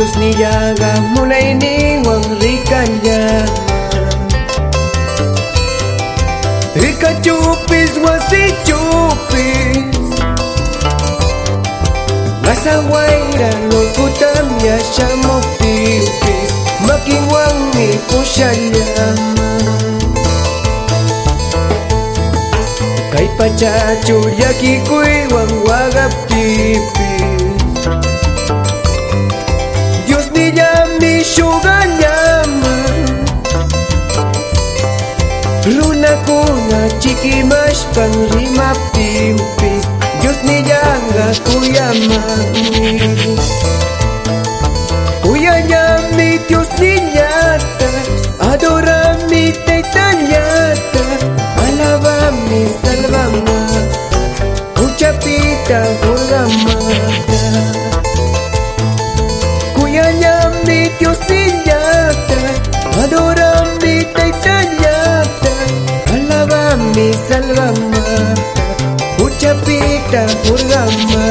Diyos niyaga mulay niwang rikanya Ikachupis wasichupis chupis, ulputam niya siya mopipis Makiwang ni po siya naman Kay pachachur yakikuiwang Runakuna chikimashpan rimapimpi Dios niyanga kuyamami Kuyanyami Dios niyata Adorami teitanyata Alabami salvama Uchapita hulamata Kuyanyami Dios niyata Adorami மாரி செல்வம்மா பூச்ச பீட்ட முருகம்மா